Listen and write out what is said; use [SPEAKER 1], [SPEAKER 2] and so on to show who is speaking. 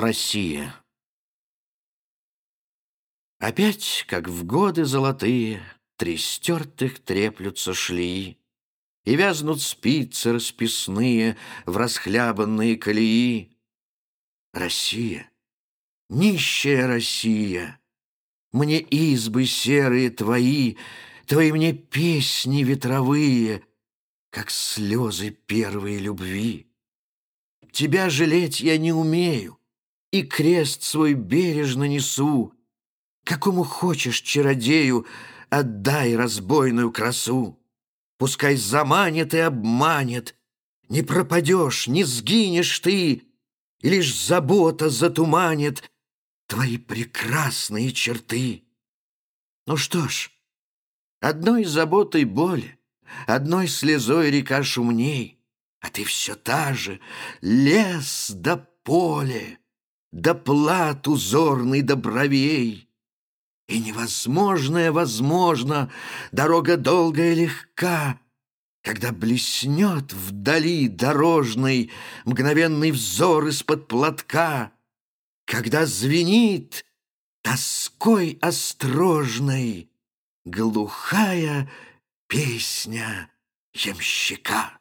[SPEAKER 1] Россия Опять, как в годы золотые, Три стертых треплются шли, И вязнут спицы расписные В расхлябанные колеи. Россия, нищая Россия, Мне избы серые твои, Твои мне песни ветровые, Как слезы первой любви. Тебя жалеть я не умею, И крест свой бережно несу. Какому хочешь чародею Отдай разбойную красу. Пускай заманит и обманет, Не пропадешь, не сгинешь ты, И лишь забота затуманит Твои прекрасные черты. Ну что ж, одной заботой боль, Одной слезой река шумней, а ты все та же, лес да поле, да плат узорный до бровей. И невозможное возможно, дорога долгая легка, Когда блеснет вдали дорожный Мгновенный взор из-под платка, Когда звенит тоской острожной Глухая песня ямщика.